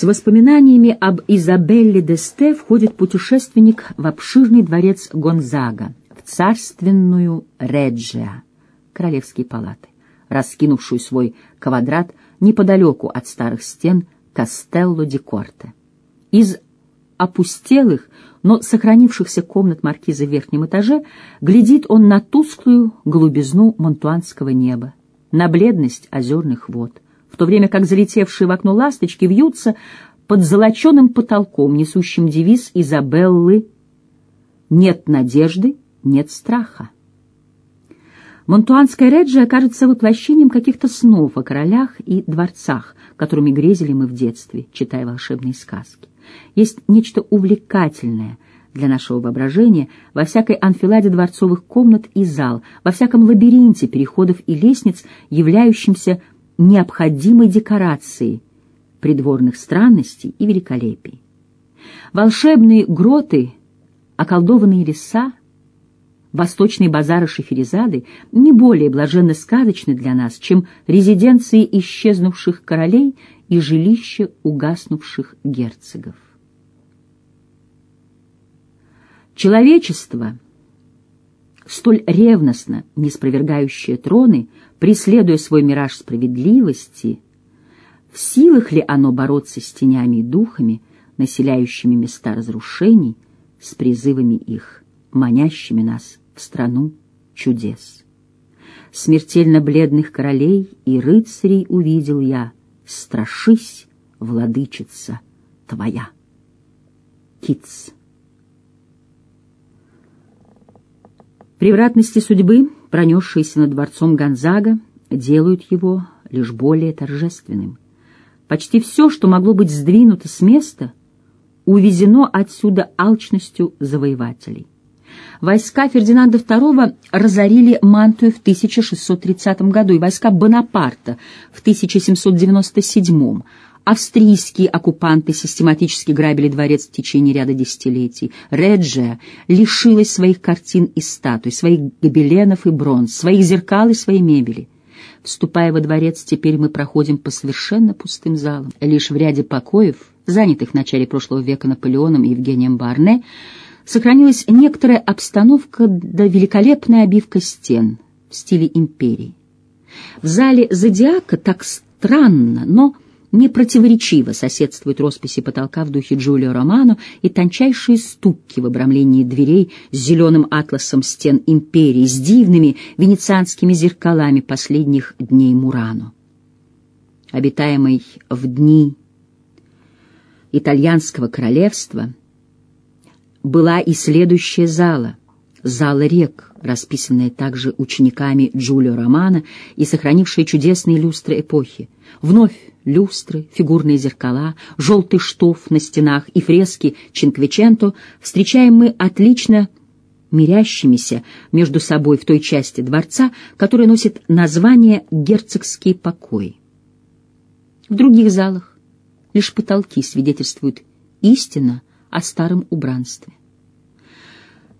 С воспоминаниями об Изабелле де Сте входит путешественник в обширный дворец Гонзага, в царственную Реджиа, королевские палаты, раскинувшую свой квадрат неподалеку от старых стен Кастелло ди Корте. Из опустелых, но сохранившихся комнат маркиза в верхнем этаже глядит он на тусклую голубизну монтуанского неба, на бледность озерных вод — то время как залетевшие в окно ласточки вьются под золоченым потолком, несущим девиз Изабеллы «Нет надежды, нет страха». Монтуанская Реджи окажется воплощением каких-то снов о королях и дворцах, которыми грезили мы в детстве, читая волшебные сказки. Есть нечто увлекательное для нашего воображения во всякой анфиладе дворцовых комнат и зал, во всяком лабиринте переходов и лестниц, являющимся необходимой декорации придворных странностей и великолепий. Волшебные гроты, околдованные леса, восточные базары Шеферезады не более блаженно сказочны для нас, чем резиденции исчезнувших королей и жилища угаснувших герцогов. Человечество, столь ревностно не спровергающее троны, преследуя свой мираж справедливости, в силах ли оно бороться с тенями и духами, населяющими места разрушений, с призывами их, манящими нас в страну чудес? Смертельно бледных королей и рыцарей увидел я, страшись, владычица твоя. Китс. Превратности судьбы пронесшиеся над дворцом Гонзага, делают его лишь более торжественным. Почти все, что могло быть сдвинуто с места, увезено отсюда алчностью завоевателей. Войска Фердинанда II разорили Мантую в 1630 году и войска Бонапарта в 1797 Австрийские оккупанты систематически грабили дворец в течение ряда десятилетий. Реджия лишилась своих картин и статуй, своих гобеленов и бронз, своих зеркал и своей мебели. Вступая во дворец, теперь мы проходим по совершенно пустым залам. Лишь в ряде покоев, занятых в начале прошлого века Наполеоном и Евгением Барне, сохранилась некоторая обстановка да великолепная обивка стен в стиле империи. В зале «Зодиака» так странно, но непротиворечиво соседствуют росписи потолка в духе Джулио Романо и тончайшие ступки в обрамлении дверей с зеленым атласом стен империи, с дивными венецианскими зеркалами последних дней Мурано. Обитаемый в дни итальянского королевства была и следующая зала, зала рек, расписанная также учениками Джулио Романо и сохранившая чудесные люстры эпохи. Вновь люстры, фигурные зеркала, желтый штоф на стенах и фрески Чинквиченто встречаем мы отлично мирящимися между собой в той части дворца, которая носит название «Герцогский покой». В других залах лишь потолки свидетельствуют истинно о старом убранстве.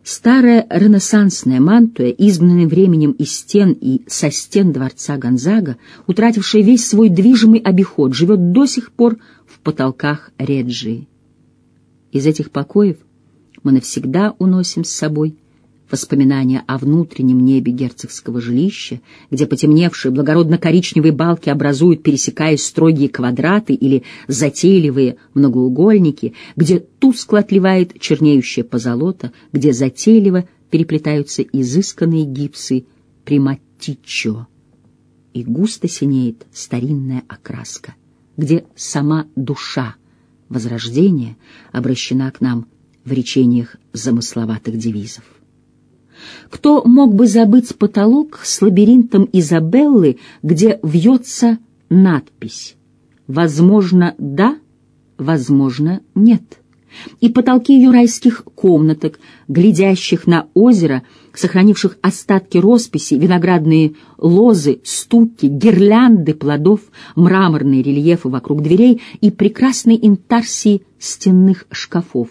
Старая ренессансная мантуя, изгнанная временем из стен и со стен дворца Гонзага, утратившая весь свой движимый обиход, живет до сих пор в потолках Реджии. Из этих покоев мы навсегда уносим с собой воспоминания о внутреннем небе герцогского жилища, где потемневшие благородно-коричневые балки образуют, пересекаясь строгие квадраты или затейливые многоугольники, где тускло отливает чернеющее позолота, где затейливо переплетаются изысканные гипсы приматичо, и густо синеет старинная окраска, где сама душа возрождения обращена к нам в речениях замысловатых девизов. Кто мог бы забыть потолок с лабиринтом Изабеллы, где вьется надпись? «Возможно, да, возможно, нет» и потолки ее райских комнаток, глядящих на озеро, сохранивших остатки росписи, виноградные лозы, стуки, гирлянды плодов, мраморные рельефы вокруг дверей и прекрасные интарсии стенных шкафов,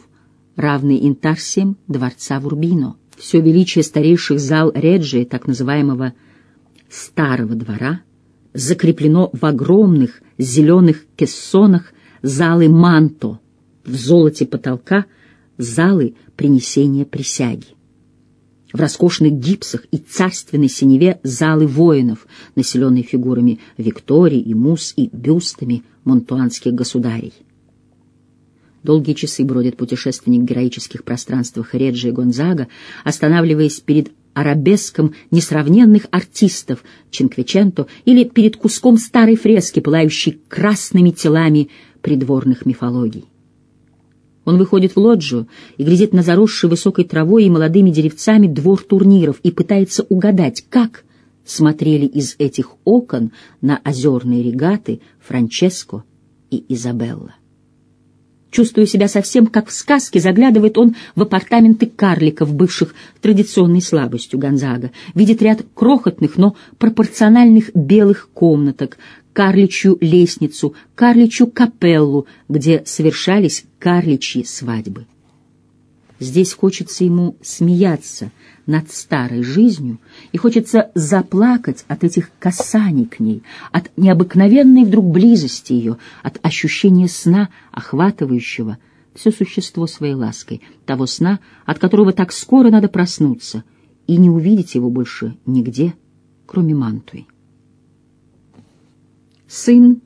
равные интарсиям дворца Вурбино все величие старейших зал Реджи, так называемого «старого двора», закреплено в огромных зеленых кессонах залы манто, в золоте потолка залы принесения присяги. В роскошных гипсах и царственной синеве залы воинов, населенные фигурами Виктории и Мус и бюстами монтуанских государей. Долгие часы бродит путешественник в героических пространствах Реджи и Гонзага, останавливаясь перед арабеском несравненных артистов Чинквиченто или перед куском старой фрески, пылающей красными телами придворных мифологий. Он выходит в лоджию и глядит на заросший высокой травой и молодыми деревцами двор турниров и пытается угадать, как смотрели из этих окон на озерные регаты Франческо и Изабелла. Чувствуя себя совсем как в сказке, заглядывает он в апартаменты карликов, бывших традиционной слабостью Гонзага, видит ряд крохотных, но пропорциональных белых комнаток, карличью лестницу, карличью капеллу, где совершались карличьи свадьбы. Здесь хочется ему смеяться над старой жизнью и хочется заплакать от этих касаний к ней, от необыкновенной вдруг близости ее, от ощущения сна, охватывающего все существо своей лаской, того сна, от которого так скоро надо проснуться и не увидеть его больше нигде, кроме мантуи. Сын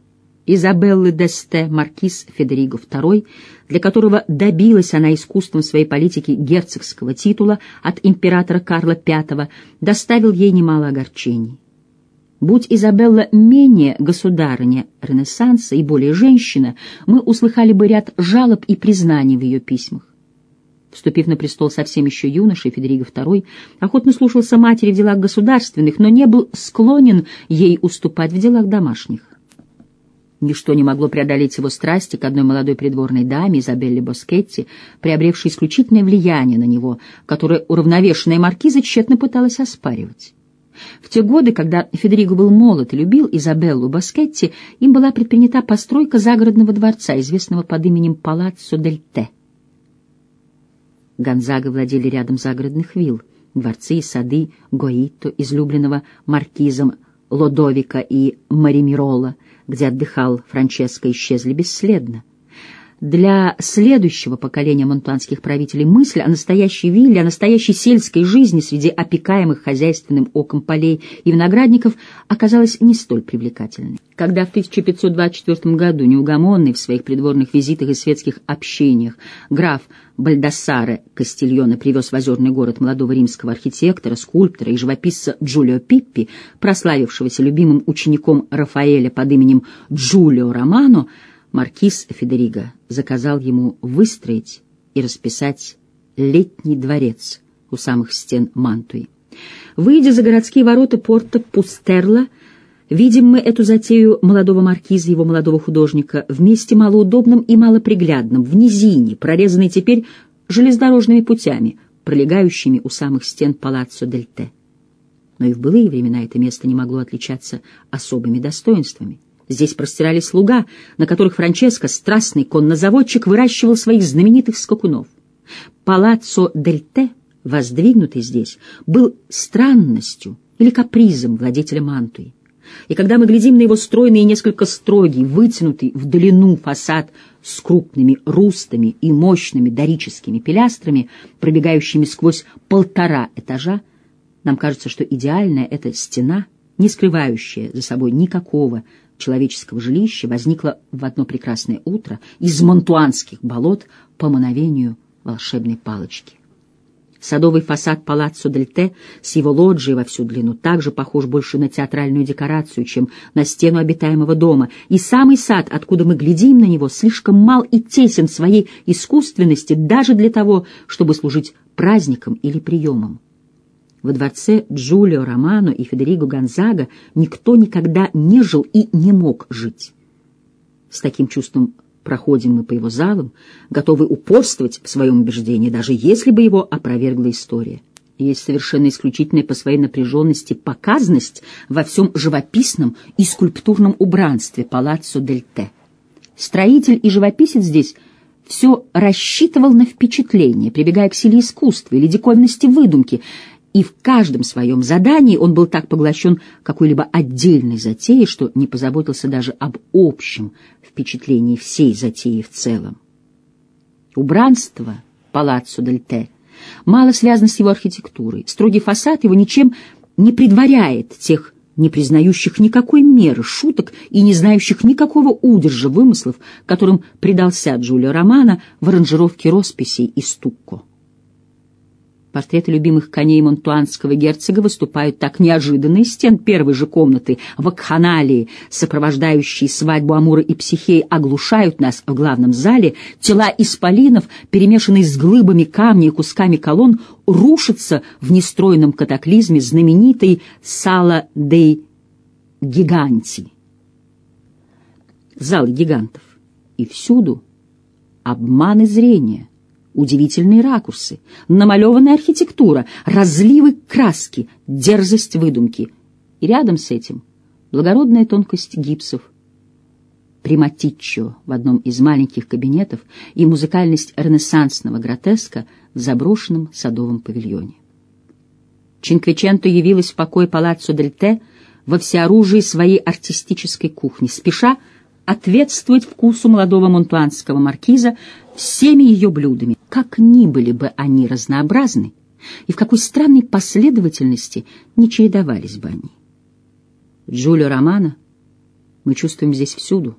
Изабеллы Десте, маркиз Федериго II, для которого добилась она искусством своей политики герцогского титула от императора Карла V, доставил ей немало огорчений. Будь Изабелла менее государыня Ренессанса и более женщина, мы услыхали бы ряд жалоб и признаний в ее письмах. Вступив на престол совсем еще юношей, Федериго II охотно слушался матери в делах государственных, но не был склонен ей уступать в делах домашних. Ничто не могло преодолеть его страсти к одной молодой придворной даме, Изабелле Боскетти, приобревшей исключительное влияние на него, которое уравновешенная маркиза тщетно пыталась оспаривать. В те годы, когда Федериго был молод и любил Изабеллу Боскетти, им была предпринята постройка загородного дворца, известного под именем Палаццо дель Те. Гонзага владели рядом загородных вилл, дворцы и сады Гоито, излюбленного маркизом Лодовика и Маримирола, где отдыхал Франческо, исчезли бесследно. Для следующего поколения монтуанских правителей мысль о настоящей вилле, о настоящей сельской жизни среди опекаемых хозяйственным оком полей и виноградников оказалась не столь привлекательной. Когда в 1524 году неугомонный в своих придворных визитах и светских общениях граф Бальдассаре Кастильона привез в озерный город молодого римского архитектора, скульптора и живописца Джулио Пиппи, прославившегося любимым учеником Рафаэля под именем Джулио Романо, маркиз Федериго заказал ему выстроить и расписать летний дворец у самых стен Мантуи. Выйдя за городские ворота порта Пустерла, видим мы эту затею молодого маркиза, его молодого художника, в месте малоудобном и малоприглядном, в низине, прорезанной теперь железнодорожными путями, пролегающими у самых стен Палаццо дель Те. Но и в былые времена это место не могло отличаться особыми достоинствами. Здесь простирались луга, на которых Франческо, страстный коннозаводчик, выращивал своих знаменитых скакунов. Палаццо дель Те, воздвигнутый здесь, был странностью или капризом владетеля Мантуи. И когда мы глядим на его стройный и несколько строгий, вытянутый в длину фасад с крупными рустами и мощными дорическими пилястрами, пробегающими сквозь полтора этажа, нам кажется, что идеальная эта стена, не скрывающая за собой никакого человеческого жилища возникла в одно прекрасное утро из монтуанских болот по мановению волшебной палочки. Садовый фасад палаццо дель Те с его лоджией во всю длину также похож больше на театральную декорацию, чем на стену обитаемого дома, и самый сад, откуда мы глядим на него, слишком мал и тесен своей искусственности даже для того, чтобы служить праздником или приемом. Во дворце Джулио Романо и Федериго Гонзага никто никогда не жил и не мог жить. С таким чувством проходим мы по его залам, готовы упорствовать в своем убеждении, даже если бы его опровергла история. Есть совершенно исключительная по своей напряженности показность во всем живописном и скульптурном убранстве Палаццо дель Те. Строитель и живописец здесь все рассчитывал на впечатление, прибегая к силе искусства или диковинности выдумки — и в каждом своем задании он был так поглощен какой-либо отдельной затеей, что не позаботился даже об общем впечатлении всей затеи в целом. Убранство Палаццо дель Те мало связано с его архитектурой. Строгий фасад его ничем не предваряет тех не признающих никакой меры, шуток и не знающих никакого удержа вымыслов, которым предался Джулио Романо в аранжировке росписей и стукко. Портреты любимых коней монтуанского герцога выступают так неожиданно из стен первой же комнаты в Акханалии, сопровождающие свадьбу Амура и Психеи, оглушают нас в главном зале, тела исполинов, перемешанные с глыбами камней и кусками колонн, рушатся в нестройном катаклизме знаменитой Сала дей Гиганти. Зал гигантов. И всюду обманы зрения — удивительные ракурсы, намалеванная архитектура, разливы краски, дерзость выдумки. И рядом с этим благородная тонкость гипсов, приматиччо в одном из маленьких кабинетов и музыкальность ренессансного гротеска в заброшенном садовом павильоне. Чинквиченто явилась в покой палаццо дель Те во всеоружии своей артистической кухни, спеша ответствовать вкусу молодого монтуанского маркиза всеми ее блюдами, как ни были бы они разнообразны, и в какой странной последовательности не чередовались бы они. Джулио Романо мы чувствуем здесь всюду.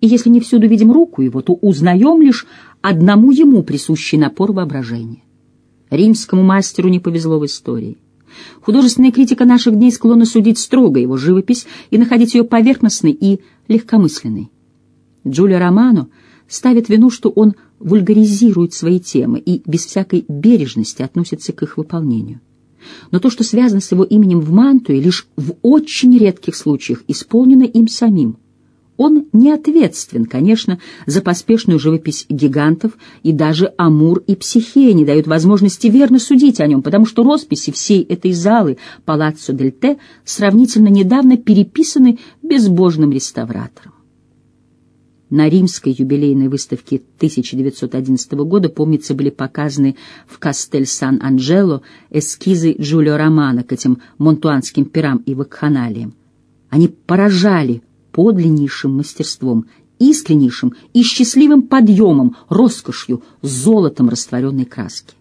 И если не всюду видим руку его, то узнаем лишь одному ему присущий напор воображения. Римскому мастеру не повезло в истории. Художественная критика наших дней склонна судить строго его живопись и находить ее поверхностной и легкомысленной. Джулио Романо ставит вину, что он вульгаризирует свои темы и без всякой бережности относится к их выполнению. Но то, что связано с его именем в Мантуе, лишь в очень редких случаях исполнено им самим – он не ответственен, конечно, за поспешную живопись гигантов, и даже Амур и Психея не дают возможности верно судить о нем, потому что росписи всей этой залы Палаццо дель Те сравнительно недавно переписаны безбожным реставратором. На римской юбилейной выставке 1911 года, помнится, были показаны в Кастель Сан-Анджело эскизы Джулио Романо к этим монтуанским пирам и вакханалиям. Они поражали подлиннейшим мастерством, искреннейшим и счастливым подъемом, роскошью, золотом растворенной краски.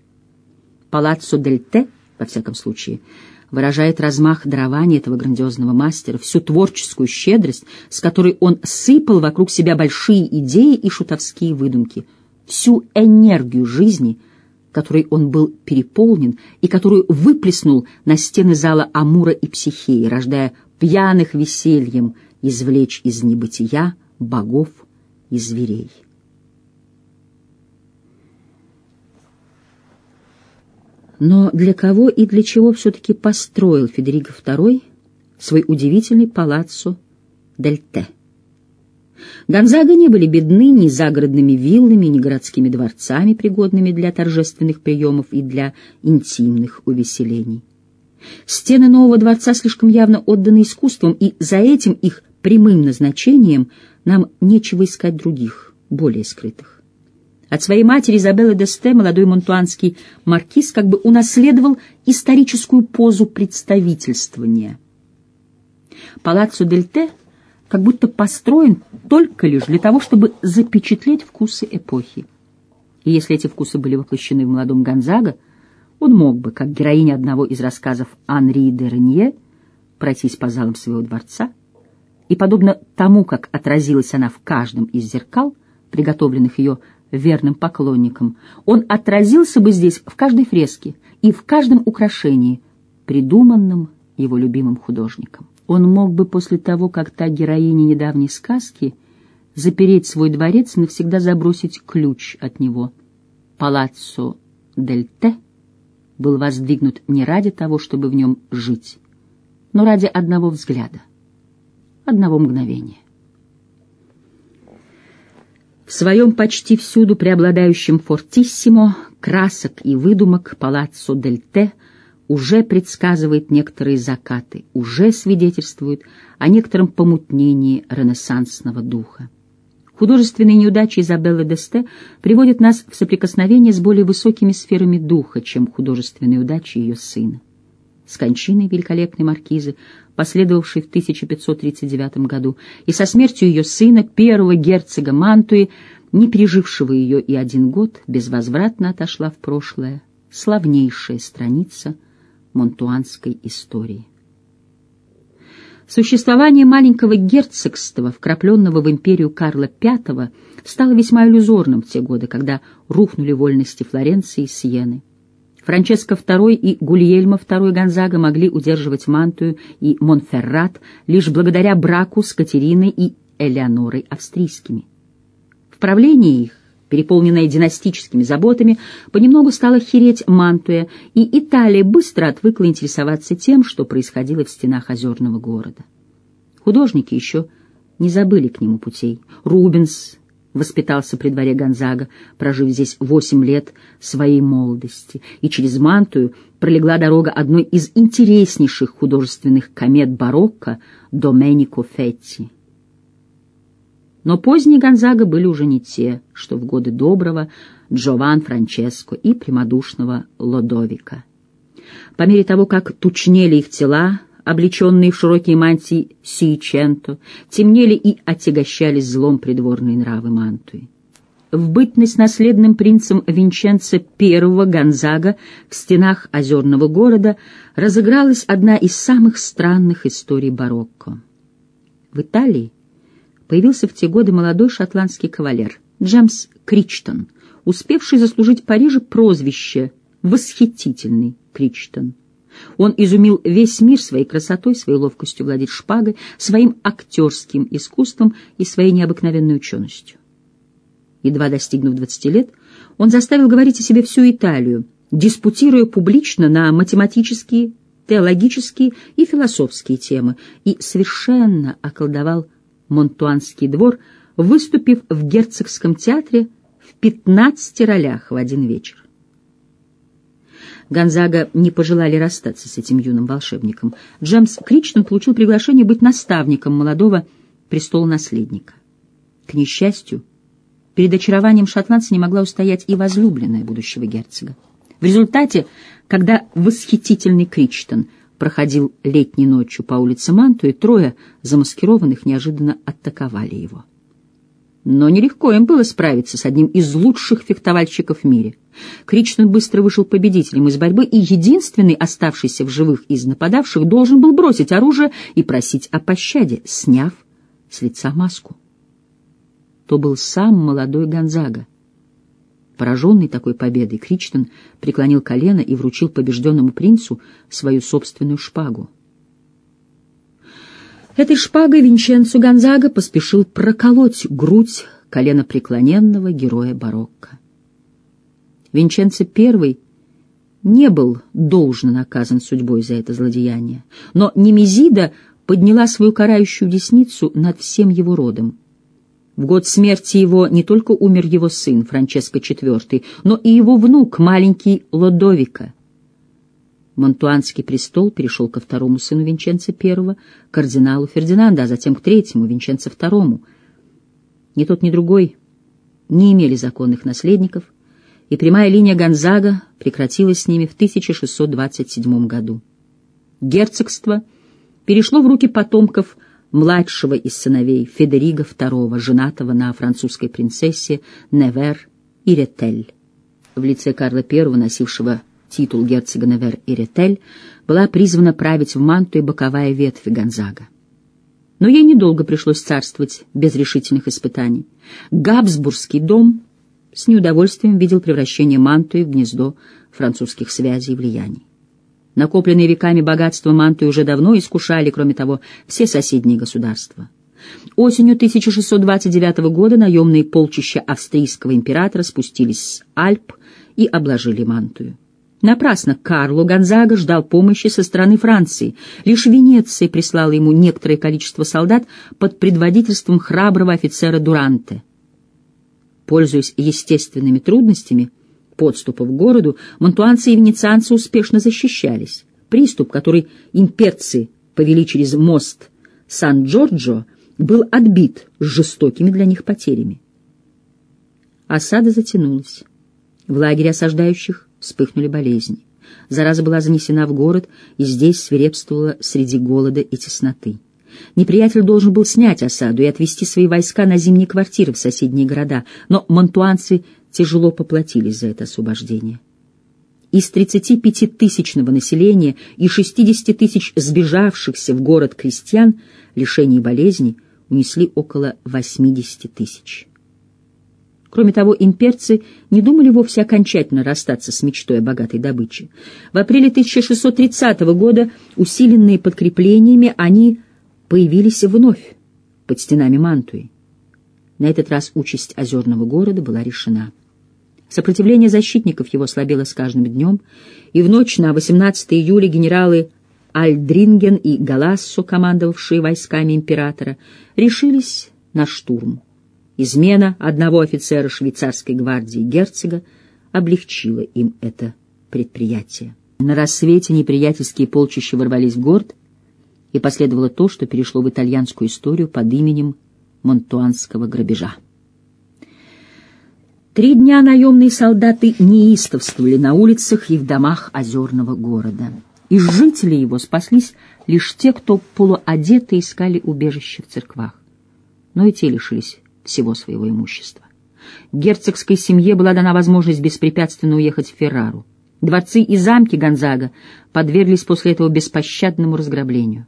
Палаццо дель Те, во всяком случае, выражает размах дарования этого грандиозного мастера, всю творческую щедрость, с которой он сыпал вокруг себя большие идеи и шутовские выдумки, всю энергию жизни, которой он был переполнен и которую выплеснул на стены зала Амура и Психеи, рождая пьяных весельем, извлечь из небытия богов и зверей. Но для кого и для чего все-таки построил Федерико II свой удивительный палаццо Дель Те? Гонзага не были бедны ни загородными виллами, ни городскими дворцами, пригодными для торжественных приемов и для интимных увеселений. Стены нового дворца слишком явно отданы искусством, и за этим их прямым назначением нам нечего искать других, более скрытых. От своей матери Изабеллы Десте молодой монтуанский маркиз как бы унаследовал историческую позу представительствования. Палаццо дель Те как будто построен только лишь для того, чтобы запечатлеть вкусы эпохи. И если эти вкусы были воплощены в молодом Гонзаго, он мог бы, как героиня одного из рассказов Анри де Ренье, пройтись по залам своего дворца — и, подобно тому, как отразилась она в каждом из зеркал, приготовленных ее верным поклонникам, он отразился бы здесь в каждой фреске и в каждом украшении, придуманном его любимым художником. Он мог бы после того, как та героиня недавней сказки, запереть свой дворец и навсегда забросить ключ от него. Палаццо дель Те был воздвигнут не ради того, чтобы в нем жить, но ради одного взгляда — одного мгновения. В своем почти всюду преобладающем фортиссимо красок и выдумок палаццо дель Те уже предсказывает некоторые закаты, уже свидетельствует о некотором помутнении ренессансного духа. Художественные неудачи Изабеллы Десте приводят нас в соприкосновение с более высокими сферами духа, чем художественные удачи ее сына. С кончиной великолепной маркизы, последовавшей в 1539 году, и со смертью ее сына, первого герцога Мантуи, не пережившего ее и один год, безвозвратно отошла в прошлое славнейшая страница монтуанской истории. Существование маленького герцогства, вкрапленного в империю Карла V, стало весьма иллюзорным в те годы, когда рухнули вольности Флоренции и Сиены. Франческо II и Гульельмо II Гонзага могли удерживать Мантую и Монферрат лишь благодаря браку с Катериной и Элеонорой австрийскими. В правлении их, переполненная династическими заботами, понемногу стала хереть Мантуя, и Италия быстро отвыкла интересоваться тем, что происходило в стенах озерного города. Художники еще не забыли к нему путей. Рубенс, воспитался при дворе Гонзага, прожив здесь восемь лет своей молодости, и через Мантую пролегла дорога одной из интереснейших художественных комет барокко Доменико Фетти. Но поздние Гонзага были уже не те, что в годы доброго Джован Франческо и прямодушного Лодовика. По мере того, как тучнели их тела, облеченные в широкие мантии Сииченто, темнели и отягощались злом придворные нравы Мантуи. В бытность наследным принцем Винченцо I Гонзага в стенах озерного города разыгралась одна из самых странных историй барокко. В Италии появился в те годы молодой шотландский кавалер Джеймс Кричтон, успевший заслужить в Париже прозвище «Восхитительный Кричтон». Он изумил весь мир своей красотой, своей ловкостью владеть шпагой, своим актерским искусством и своей необыкновенной ученостью. Едва достигнув 20 лет, он заставил говорить о себе всю Италию, диспутируя публично на математические, теологические и философские темы, и совершенно околдовал Монтуанский двор, выступив в герцогском театре в 15 ролях в один вечер. Гонзага не пожелали расстаться с этим юным волшебником. Джемс Кричтон получил приглашение быть наставником молодого престола-наследника. К несчастью, перед очарованием шотландца не могла устоять и возлюбленная будущего герцога. В результате, когда восхитительный Кричтон проходил летней ночью по улице Манту, и трое замаскированных неожиданно атаковали его. Но нелегко им было справиться с одним из лучших фехтовальщиков в мире. Кричтон быстро вышел победителем из борьбы, и единственный оставшийся в живых из нападавших должен был бросить оружие и просить о пощаде, сняв с лица маску. То был сам молодой Гонзага. Пораженный такой победой, Кричтон преклонил колено и вручил побежденному принцу свою собственную шпагу. Этой шпагой Винченцо Гонзага поспешил проколоть грудь коленопреклоненного героя барокко. Винченцо I не был должно наказан судьбой за это злодеяние, но Немезида подняла свою карающую десницу над всем его родом. В год смерти его не только умер его сын Франческо IV, но и его внук, маленький Лодовика — Монтуанский престол перешел ко второму сыну Винченца I, кардиналу Фердинанда, а затем к третьему, Винченцо II. Ни тот, ни другой не имели законных наследников, и прямая линия Гонзага прекратилась с ними в 1627 году. Герцогство перешло в руки потомков младшего из сыновей Федерига II, женатого на французской принцессе Невер и Ретель, в лице Карла I, носившего титул герцога Невер и Ретель, была призвана править в Манту и боковая ветвь Гонзага. Но ей недолго пришлось царствовать без решительных испытаний. Габсбургский дом с неудовольствием видел превращение Мантуи в гнездо французских связей и влияний. Накопленные веками богатства Мантуи уже давно искушали, кроме того, все соседние государства. Осенью 1629 года наемные полчища австрийского императора спустились с Альп и обложили Мантую. Напрасно Карло Гонзага ждал помощи со стороны Франции. Лишь Венеция прислала ему некоторое количество солдат под предводительством храброго офицера Дуранте. Пользуясь естественными трудностями подступа к городу, монтуанцы и венецианцы успешно защищались. Приступ, который имперцы повели через мост Сан-Джорджо, был отбит с жестокими для них потерями. Осада затянулась. В лагере осаждающих вспыхнули болезни. Зараза была занесена в город, и здесь свирепствовала среди голода и тесноты. Неприятель должен был снять осаду и отвести свои войска на зимние квартиры в соседние города, но мантуанцы тяжело поплатились за это освобождение. Из 35-тысячного населения и 60 тысяч сбежавшихся в город крестьян лишений и болезней унесли около 80 тысяч. Кроме того, имперцы не думали вовсе окончательно расстаться с мечтой о богатой добыче. В апреле 1630 года, усиленные подкреплениями, они появились вновь под стенами Мантуи. На этот раз участь озерного города была решена. Сопротивление защитников его слабело с каждым днем, и в ночь на 18 июля генералы Альдринген и Галассо, командовавшие войсками императора, решились на штурм. Измена одного офицера швейцарской гвардии герцога облегчила им это предприятие. На рассвете неприятельские полчища ворвались в город, и последовало то, что перешло в итальянскую историю под именем Монтуанского грабежа. Три дня наемные солдаты неистовствовали на улицах и в домах озерного города. Из жителей его спаслись лишь те, кто полуодеты искали убежище в церквах. Но и те лишились всего своего имущества. Герцогской семье была дана возможность беспрепятственно уехать в Феррару. Дворцы и замки Гонзага подверглись после этого беспощадному разграблению.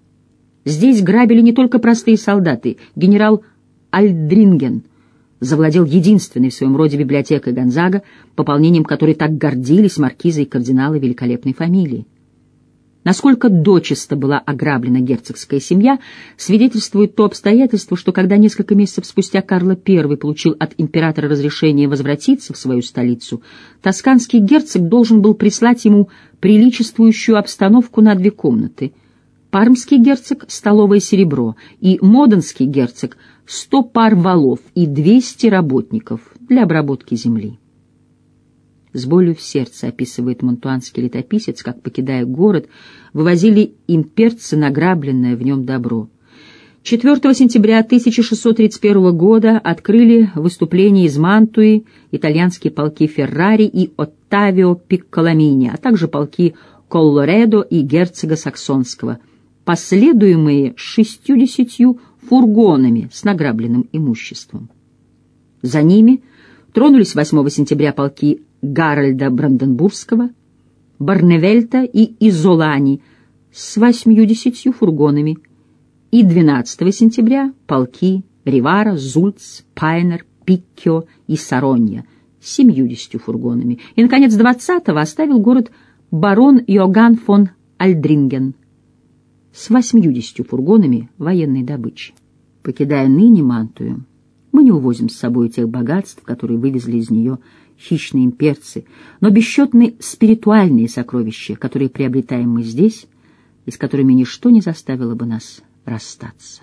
Здесь грабили не только простые солдаты. Генерал Альдринген — завладел единственной в своем роде библиотекой Гонзага, пополнением которой так гордились маркизы и кардиналы великолепной фамилии. Насколько дочисто была ограблена герцогская семья, свидетельствует то обстоятельство, что когда несколько месяцев спустя Карл I получил от императора разрешение возвратиться в свою столицу, тосканский герцог должен был прислать ему приличествующую обстановку на две комнаты. Пармский герцог — столовое серебро, и Моденский герцог — сто пар валов и двести работников для обработки земли. С болью в сердце описывает монтуанский летописец, как, покидая город, вывозили имперцы награбленное в нем добро. 4 сентября 1631 года открыли выступление из Мантуи итальянские полки Феррари и Оттавио Пикколамини, а также полки Коллоредо и герцога Саксонского, последуемые шестьюдесятью фургонами с награбленным имуществом. За ними тронулись 8 сентября полки Гарольда Бранденбургского, Барневельта и Изолани с 80 фургонами, и 12 сентября полки Ривара, Зульц, Пайнер, Пиккио и Саронья с 70 фургонами. И, наконец, 20-го оставил город барон Йоган фон Альдринген – с 80 фургонами военной добычи. Покидая ныне Мантую, мы не увозим с собой тех богатств, которые вывезли из нее хищные имперцы, но бесчетные спиритуальные сокровища, которые приобретаем мы здесь и с которыми ничто не заставило бы нас расстаться.